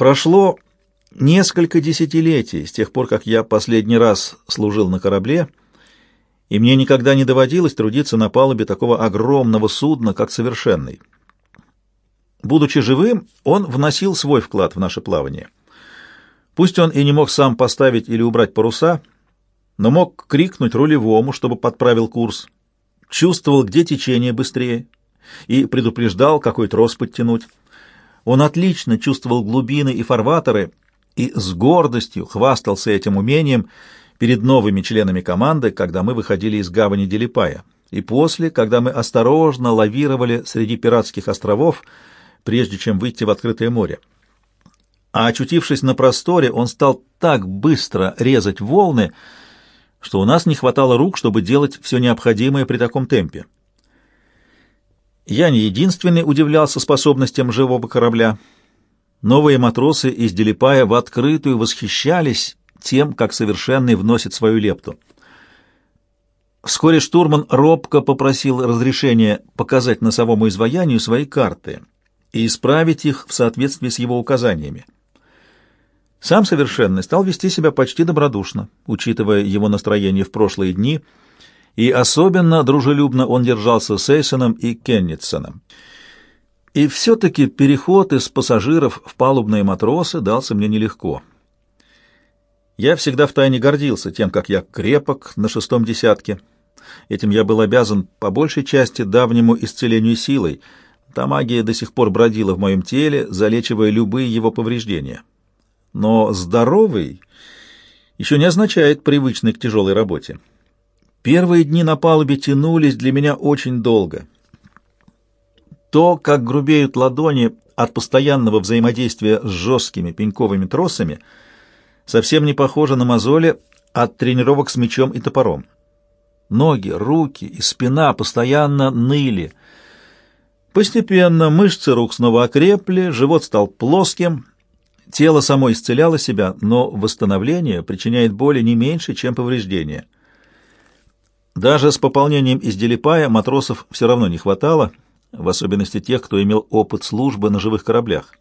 Прошло несколько десятилетий с тех пор, как я последний раз служил на корабле, и мне никогда не доводилось трудиться на палубе такого огромного судна, как «Совершенный». Будучи живым, он вносил свой вклад в наше плавание. Пусть он и не мог сам поставить или убрать паруса, но мог крикнуть рулевому, чтобы подправил курс, чувствовал, где течение быстрее, и предупреждал, какой трос подтянуть. Он отлично чувствовал глубины и фарватеры и с гордостью хвастался этим умением перед новыми членами команды, когда мы выходили из гавани Делипая, и после, когда мы осторожно лавировали среди пиратских островов, прежде чем выйти в открытое море. А очутившись на просторе, он стал так быстро резать волны, что у нас не хватало рук, чтобы делать все необходимое при таком темпе. Я не единственный удивлялся способностям живого корабля. Новые матросы из Делипая в открытую восхищались тем, как совершенный вносит свою лепту. Вскоре штурман робко попросил разрешения показать носовому изваянию свои карты и исправить их в соответствии с его указаниями. Сам совершенный стал вести себя почти добродушно, учитывая его настроение в прошлые дни, и особенно дружелюбно он держался с Эйсоном и Кеннитсоном. И все-таки переход из пассажиров в палубные матросы дался мне нелегко. Я всегда втайне гордился тем, как я крепок на шестом десятке. Этим я был обязан по большей части давнему исцелению силой. Та магия до сих пор бродила в моем теле, залечивая любые его повреждения. Но здоровый еще не означает привычный к тяжелой работе. Первые дни на палубе тянулись для меня очень долго. То, как грубеют ладони от постоянного взаимодействия с жесткими пеньковыми тросами, совсем не похоже на мозоли от тренировок с мечом и топором. Ноги, руки и спина постоянно ныли. Постепенно мышцы рук снова окрепли, живот стал плоским, тело само исцеляло себя, но восстановление причиняет боли не меньше, чем повреждения. Даже с пополнением из Делипая матросов все равно не хватало — в особенности тех, кто имел опыт службы на живых кораблях.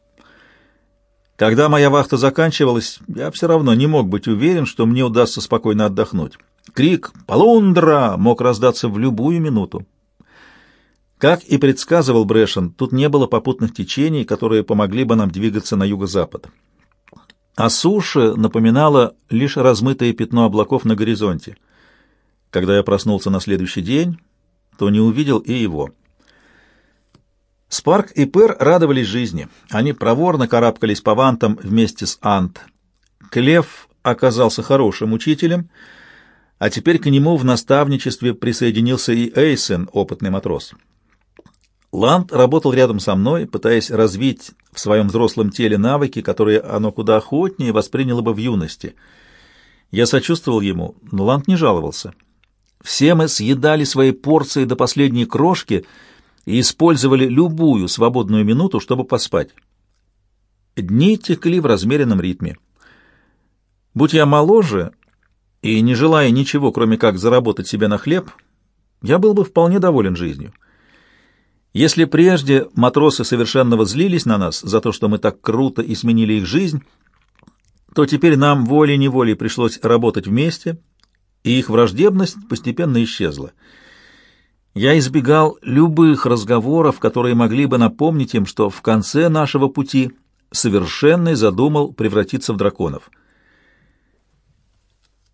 Когда моя вахта заканчивалась, я все равно не мог быть уверен, что мне удастся спокойно отдохнуть. Крик «Полундра!» мог раздаться в любую минуту. Как и предсказывал Брэшен, тут не было попутных течений, которые помогли бы нам двигаться на юго-запад. А суша напоминала лишь размытое пятно облаков на горизонте. Когда я проснулся на следующий день, то не увидел и его. Спарк и Пер радовались жизни. Они проворно карабкались по вантам вместе с Ант. Клев оказался хорошим учителем, а теперь к нему в наставничестве присоединился и Эйсен, опытный матрос. Ланд работал рядом со мной, пытаясь развить в своем взрослом теле навыки, которые оно куда охотнее восприняло бы в юности. Я сочувствовал ему, но Ланд не жаловался. Все мы съедали свои порции до последней крошки — и использовали любую свободную минуту, чтобы поспать. Дни текли в размеренном ритме. Будь я моложе и не желая ничего, кроме как заработать себе на хлеб, я был бы вполне доволен жизнью. Если прежде матросы совершенно злились на нас за то, что мы так круто и сменили их жизнь, то теперь нам волей-неволей пришлось работать вместе, и их враждебность постепенно исчезла. Я избегал любых разговоров, которые могли бы напомнить им, что в конце нашего пути совершенный задумал превратиться в драконов.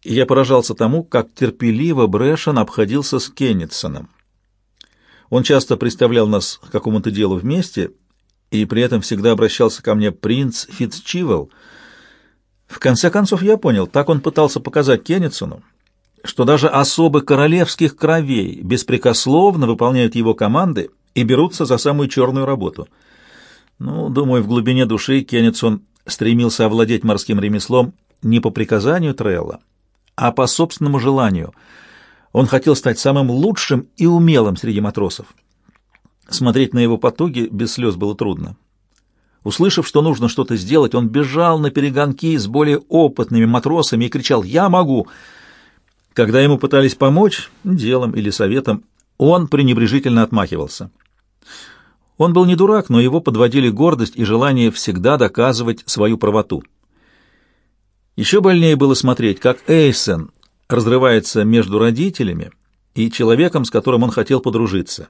я поражался тому, как терпеливо Брэшен обходился с Кеннетсоном. Он часто представлял нас к какому-то делу вместе, и при этом всегда обращался ко мне принц Фитцчивелл. В конце концов я понял, так он пытался показать Кеннетсону, что даже особы королевских кровей беспрекословно выполняют его команды и берутся за самую черную работу. Ну, думаю, в глубине души Кеннетсон стремился овладеть морским ремеслом не по приказанию Трелла, а по собственному желанию. Он хотел стать самым лучшим и умелым среди матросов. Смотреть на его потуги без слез было трудно. Услышав, что нужно что-то сделать, он бежал на перегонки с более опытными матросами и кричал «Я могу!» Когда ему пытались помочь делом или советом, он пренебрежительно отмахивался. Он был не дурак, но его подводили гордость и желание всегда доказывать свою правоту. Еще больнее было смотреть, как Эйсен разрывается между родителями и человеком, с которым он хотел подружиться.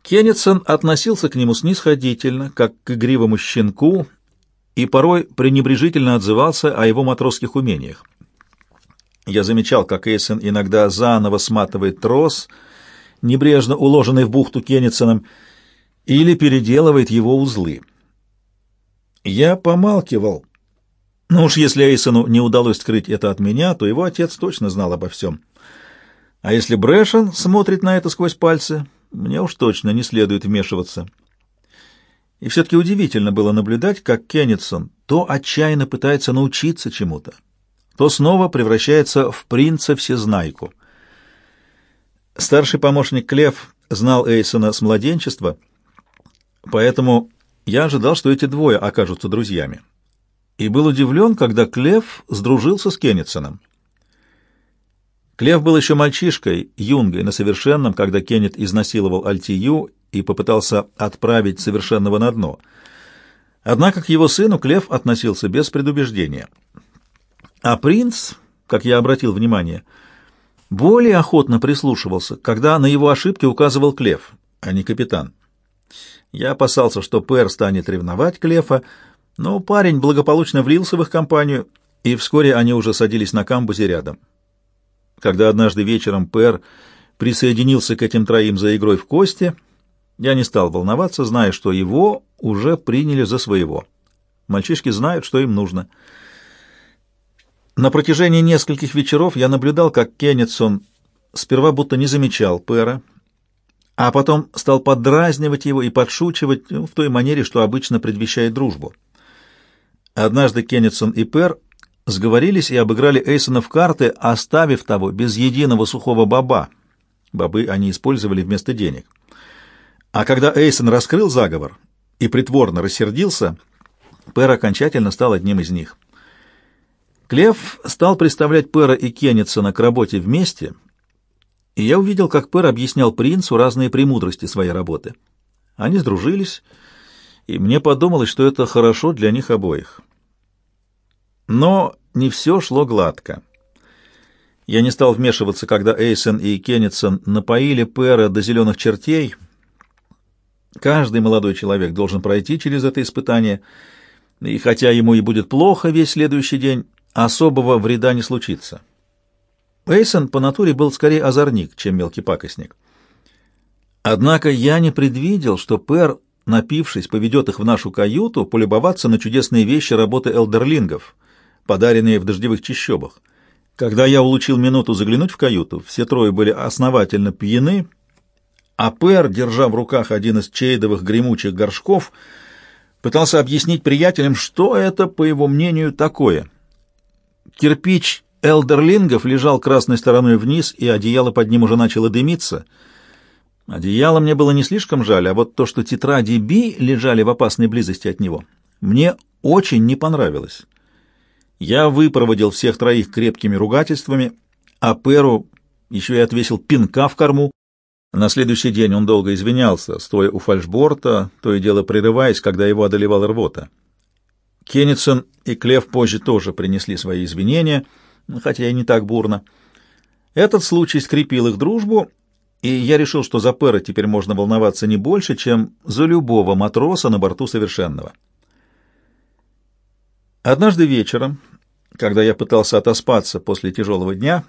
Кеннетсон относился к нему снисходительно, как к игривому щенку, и порой пренебрежительно отзывался о его матросских умениях. Я замечал, как Эйсен иногда заново сматывает трос, небрежно уложенный в бухту Кеннетсоном, или переделывает его узлы. Я помалкивал. Но уж если Эйсону не удалось скрыть это от меня, то его отец точно знал обо всем. А если Брэшен смотрит на это сквозь пальцы, мне уж точно не следует вмешиваться. И все-таки удивительно было наблюдать, как Кеннетсон то отчаянно пытается научиться чему-то, то снова превращается в принца-всезнайку. Старший помощник Клев знал Эйсона с младенчества, поэтому я ожидал, что эти двое окажутся друзьями. И был удивлен, когда Клев сдружился с Кеннетсоном. Клев был еще мальчишкой, юнгой, на совершенном, когда Кеннет изнасиловал Альтию и попытался отправить совершенного на дно. Однако к его сыну Клев относился без предубеждения. А принц, как я обратил внимание, более охотно прислушивался, когда на его ошибки указывал Клев, а не капитан. Я опасался, что Пэр станет ревновать Клефа, но парень благополучно влился в их компанию, и вскоре они уже садились на камбузе рядом. Когда однажды вечером Пэр присоединился к этим троим за игрой в кости, я не стал волноваться, зная, что его уже приняли за своего. Мальчишки знают, что им нужно. На протяжении нескольких вечеров я наблюдал, как Кеннетсон сперва будто не замечал Пэра, а потом стал подразнивать его и подшучивать ну, в той манере, что обычно предвещает дружбу. Однажды Кеннетсон и Пэр сговорились и обыграли Эйсона в карты, оставив того без единого сухого баба. Бобы они использовали вместо денег. А когда Эйсон раскрыл заговор и притворно рассердился, Пэр окончательно стал одним из них. Клев стал представлять Пэра и Кеннетсона к работе вместе, и я увидел, как Пэр объяснял принцу разные премудрости своей работы. Они сдружились, и мне подумалось, что это хорошо для них обоих. Но не все шло гладко. Я не стал вмешиваться, когда Эйсон и Кеннетсон напоили Пэра до зеленых чертей. Каждый молодой человек должен пройти через это испытание, и хотя ему и будет плохо весь следующий день, особого вреда не случится. Эйсон по натуре был скорее озорник, чем мелкий пакостник. Однако я не предвидел, что Пэр, напившись, поведет их в нашу каюту полюбоваться на чудесные вещи работы элдерлингов — подаренные в дождевых чащобах. Когда я улучил минуту заглянуть в каюту, все трое были основательно пьяны, а Пэр, держа в руках один из чейдовых гремучих горшков, пытался объяснить приятелям, что это, по его мнению, такое. Кирпич элдерлингов лежал красной стороной вниз, и одеяло под ним уже начало дымиться. Одеяло мне было не слишком жаль, а вот то, что тетради Би лежали в опасной близости от него, мне очень не понравилось. Я выпроводил всех троих крепкими ругательствами, а Перу еще и отвесил пинка в корму. На следующий день он долго извинялся, стоя у фальшборта, то и дело прерываясь, когда его одолевала рвота. Кеннетсон и Клев позже тоже принесли свои извинения, хотя и не так бурно. Этот случай скрепил их дружбу, и я решил, что за Пэра теперь можно волноваться не больше, чем за любого матроса на борту Совершенного. Однажды вечером, когда я пытался отоспаться после тяжелого дня,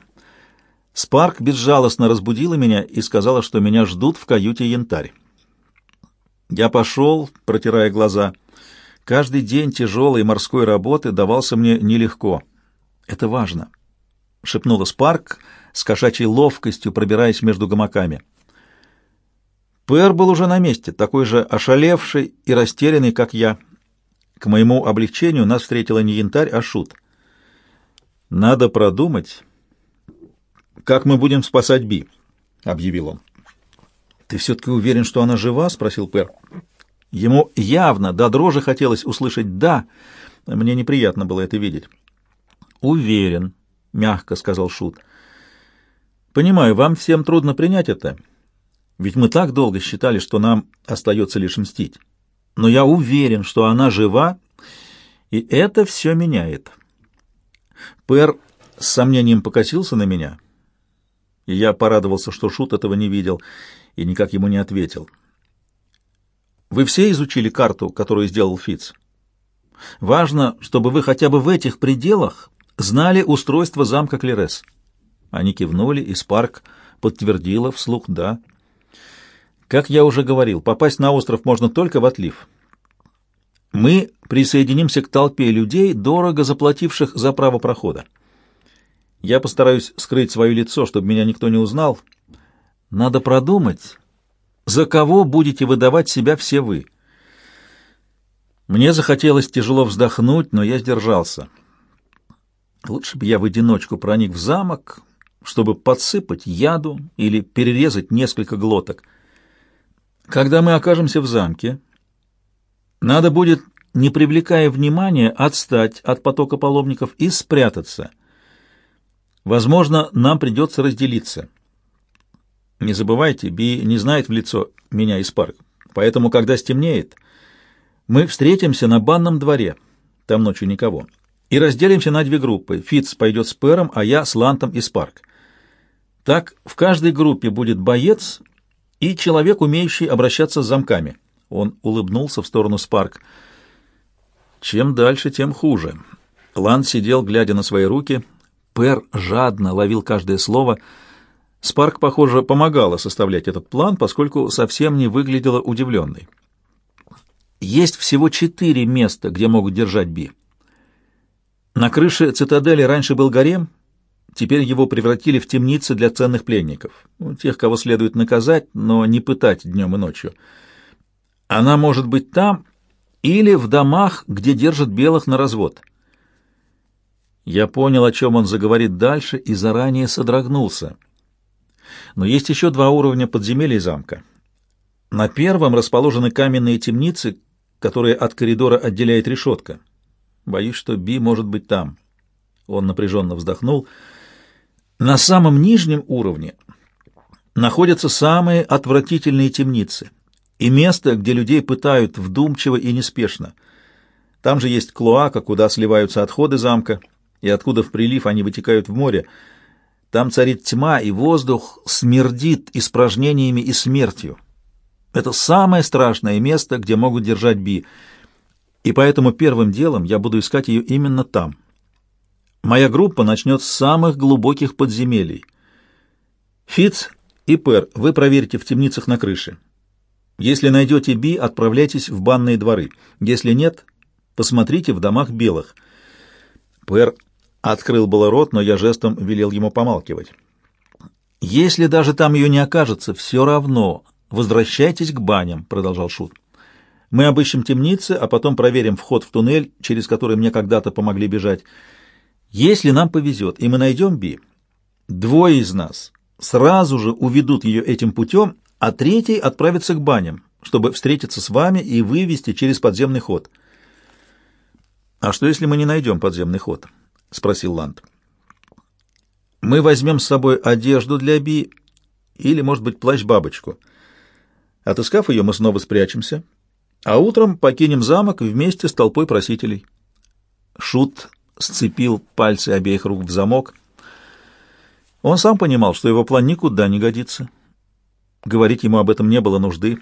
Спарк безжалостно разбудила меня и сказала, что меня ждут в каюте янтарь. Я пошел, протирая глаза. Каждый день тяжелой морской работы давался мне нелегко. Это важно, — шепнула Спарк с кошачьей ловкостью, пробираясь между гамаками. Пэр был уже на месте, такой же ошалевший и растерянный, как я. К моему облегчению нас встретила не янтарь, а шут. «Надо продумать, как мы будем спасать Би», — объявил он. «Ты все-таки уверен, что она жива?» — спросил Пэр. Ему явно до дрожи хотелось услышать «да». Мне неприятно было это видеть. «Уверен», — мягко сказал Шут. «Понимаю, вам всем трудно принять это. Ведь мы так долго считали, что нам остается лишь мстить. Но я уверен, что она жива, и это все меняет. Пэр с сомнением покосился на меня, и я порадовался, что Шут этого не видел и никак ему не ответил. Вы все изучили карту, которую сделал Фиц? Важно, чтобы вы хотя бы в этих пределах знали устройство замка Клерес. Они кивнули, и Спарк подтвердила вслух «да». Как я уже говорил, попасть на остров можно только в отлив. Мы присоединимся к толпе людей, дорого заплативших за право прохода. Я постараюсь скрыть свое лицо, чтобы меня никто не узнал. Надо продумать, за кого будете выдавать себя все вы. Мне захотелось тяжело вздохнуть, но я сдержался. Лучше бы я в одиночку проник в замок, чтобы подсыпать яду или перерезать несколько глоток. Когда мы окажемся в замке, надо будет, не привлекая внимания, отстать от потока паломников и спрятаться. Возможно, нам придется разделиться. Не забывайте, Би не знает в лицо меня из парка, поэтому, когда стемнеет, мы встретимся на банном дворе, там ночью никого, и разделимся на две группы. Фитц пойдет с Пером, а я с Лантом из парк. Так в каждой группе будет боец и человек, умеющий обращаться с замками. Он улыбнулся в сторону Спарк. Чем дальше, тем хуже. Лан сидел, глядя на свои руки. Пер жадно ловил каждое слово. Спарк, похоже, помогала составлять этот план, поскольку совсем не выглядела удивленной. Есть всего четыре места, где могут держать Би. На крыше цитадели раньше был гарем — Теперь его превратили в темницы для ценных пленников, ну, тех, кого следует наказать, но не пытать днем и ночью. Она может быть там или в домах, где держат белых на развод. Я понял, о чем он заговорит дальше, и заранее содрогнулся. Но есть еще два уровня подземелья замка. На первом расположены каменные темницы, которые от коридора отделяет решетка. Боюсь, что Би может быть там. Он напряженно вздохнул — на самом нижнем уровне находятся самые отвратительные темницы и место, где людей пытают вдумчиво и неспешно. Там же есть клоака, куда сливаются отходы замка, и откуда в прилив они вытекают в море. Там царит тьма, и воздух смердит испражнениями и смертью. Это самое страшное место, где могут держать Би, и поэтому первым делом я буду искать ее именно там. Моя группа начнет с самых глубоких подземелий. Фиц и Пер, вы проверите в темницах на крыше. Если найдете Би, отправляйтесь в банные дворы. Если нет, посмотрите в домах белых. Пер открыл было рот, но я жестом велел ему помалкивать. Если даже там ее не окажется, все равно возвращайтесь к баням, продолжал Шут. Мы обыщем темницы, а потом проверим вход в туннель, через который мне когда-то помогли бежать. Если нам повезет, и мы найдем Би, двое из нас сразу же уведут ее этим путем, а третий отправится к баням, чтобы встретиться с вами и вывести через подземный ход. «А что, если мы не найдем подземный ход?» — спросил Ланд. «Мы возьмем с собой одежду для Би или, может быть, плащ-бабочку. Отыскав ее, мы снова спрячемся, а утром покинем замок вместе с толпой просителей». Шут сцепил пальцы обеих рук в замок. Он сам понимал, что его план никуда не годится. Говорить ему об этом не было нужды.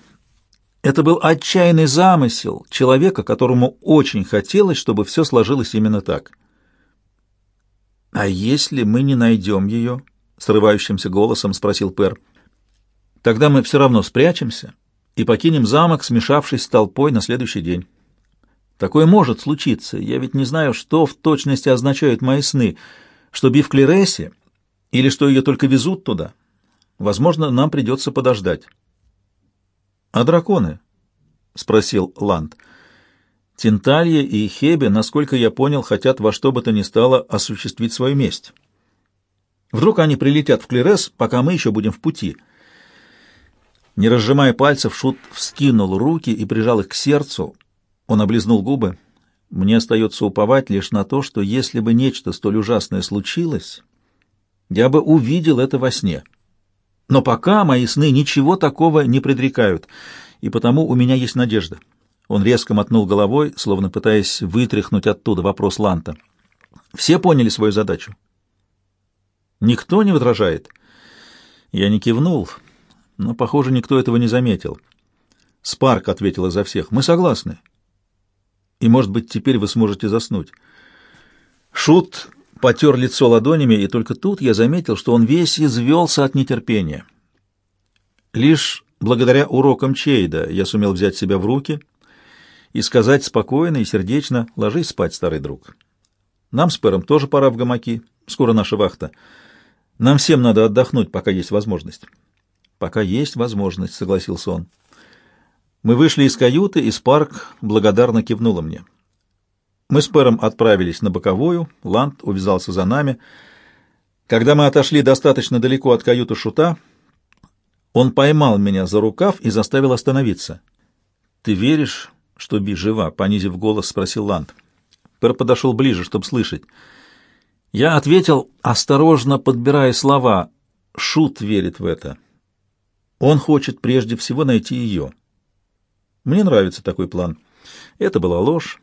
Это был отчаянный замысел человека, которому очень хотелось, чтобы все сложилось именно так. «А если мы не найдем ее?» — срывающимся голосом спросил Пер. «Тогда мы все равно спрячемся и покинем замок, смешавшись с толпой на следующий день». Такое может случиться. Я ведь не знаю, что в точности означают мои сны, что Би в Клересе или что ее только везут туда. Возможно, нам придется подождать. — А драконы? — спросил Ланд. Тенталья и Хебе, насколько я понял, хотят во что бы то ни стало осуществить свою месть. Вдруг они прилетят в Клерес, пока мы еще будем в пути. Не разжимая пальцев, Шут вскинул руки и прижал их к сердцу, он облизнул губы. Мне остается уповать лишь на то, что если бы нечто столь ужасное случилось, я бы увидел это во сне. Но пока мои сны ничего такого не предрекают, и потому у меня есть надежда. Он резко мотнул головой, словно пытаясь вытряхнуть оттуда вопрос Ланта. Все поняли свою задачу. Никто не возражает. Я не кивнул, но, похоже, никто этого не заметил. Спарк ответила за всех. Мы согласны. И, может быть, теперь вы сможете заснуть. Шут потер лицо ладонями, и только тут я заметил, что он весь извелся от нетерпения. Лишь благодаря урокам Чейда я сумел взять себя в руки и сказать спокойно и сердечно «Ложись спать, старый друг». Нам с Пером тоже пора в гамаки, скоро наша вахта. Нам всем надо отдохнуть, пока есть возможность. Пока есть возможность, согласился он. Мы вышли из каюты, и Спарк благодарно кивнула мне. Мы с Пером отправились на боковую, Ланд увязался за нами. Когда мы отошли достаточно далеко от каюты Шута, он поймал меня за рукав и заставил остановиться. «Ты веришь, что Би жива?» — понизив голос, спросил Ланд. Пер подошел ближе, чтобы слышать. Я ответил, осторожно подбирая слова. Шут верит в это. Он хочет прежде всего найти ее. Мне нравится такой план. Это была ложь.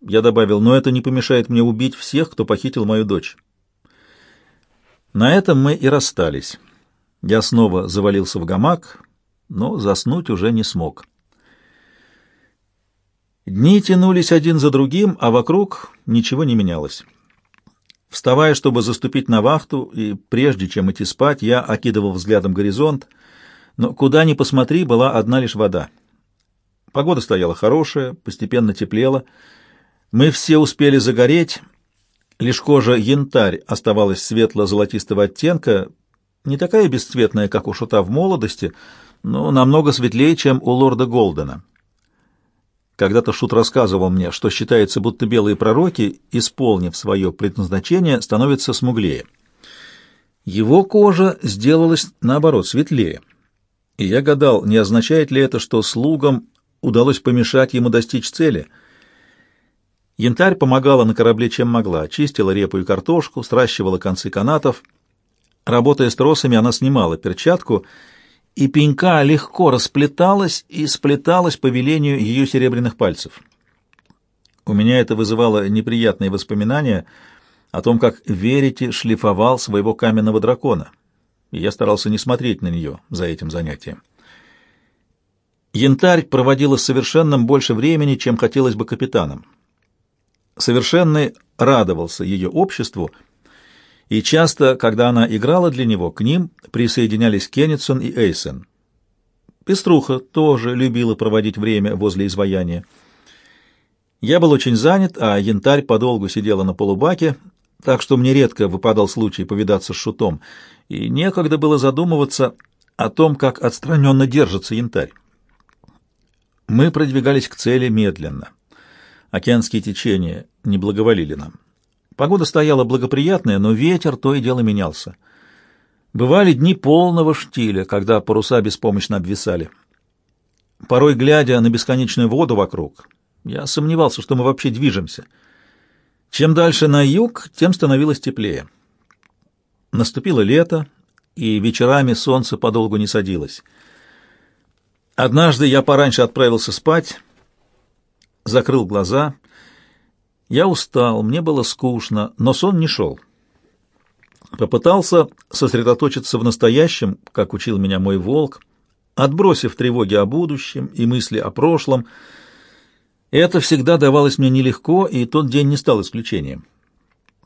Я добавил, но это не помешает мне убить всех, кто похитил мою дочь. На этом мы и расстались. Я снова завалился в гамак, но заснуть уже не смог. Дни тянулись один за другим, а вокруг ничего не менялось. Вставая, чтобы заступить на вахту, и прежде чем идти спать, я окидывал взглядом горизонт, но куда ни посмотри, была одна лишь вода. Погода стояла хорошая, постепенно теплела — мы все успели загореть, лишь кожа янтарь оставалась светло-золотистого оттенка, не такая бесцветная, как у Шута в молодости, но намного светлее, чем у лорда Голдена. Когда-то Шут рассказывал мне, что считается, будто белые пророки, исполнив свое предназначение, становятся смуглее. Его кожа сделалась, наоборот, светлее. И я гадал, не означает ли это, что слугам удалось помешать ему достичь цели — Янтарь помогала на корабле чем могла, чистила репу и картошку, сращивала концы канатов. Работая с тросами, она снимала перчатку, и пенька легко расплеталась и сплеталась по велению ее серебряных пальцев. У меня это вызывало неприятные воспоминания о том, как Верите шлифовал своего каменного дракона, и я старался не смотреть на нее за этим занятием. Янтарь проводила с совершенным больше времени, чем хотелось бы капитанам. Совершенный радовался ее обществу, и часто, когда она играла для него, к ним присоединялись Кеннетсон и Эйсен. Пеструха тоже любила проводить время возле изваяния. Я был очень занят, а янтарь подолгу сидела на полубаке, так что мне редко выпадал случай повидаться с шутом, и некогда было задумываться о том, как отстраненно держится янтарь. Мы продвигались к цели медленно. Океанские течения не благоволили нам. Погода стояла благоприятная, но ветер то и дело менялся. Бывали дни полного штиля, когда паруса беспомощно обвисали. Порой, глядя на бесконечную воду вокруг, я сомневался, что мы вообще движемся. Чем дальше на юг, тем становилось теплее. Наступило лето, и вечерами солнце подолгу не садилось. Однажды я пораньше отправился спать, закрыл глаза. Я устал, мне было скучно, но сон не шел. Попытался сосредоточиться в настоящем, как учил меня мой волк, отбросив тревоги о будущем и мысли о прошлом. Это всегда давалось мне нелегко, и тот день не стал исключением.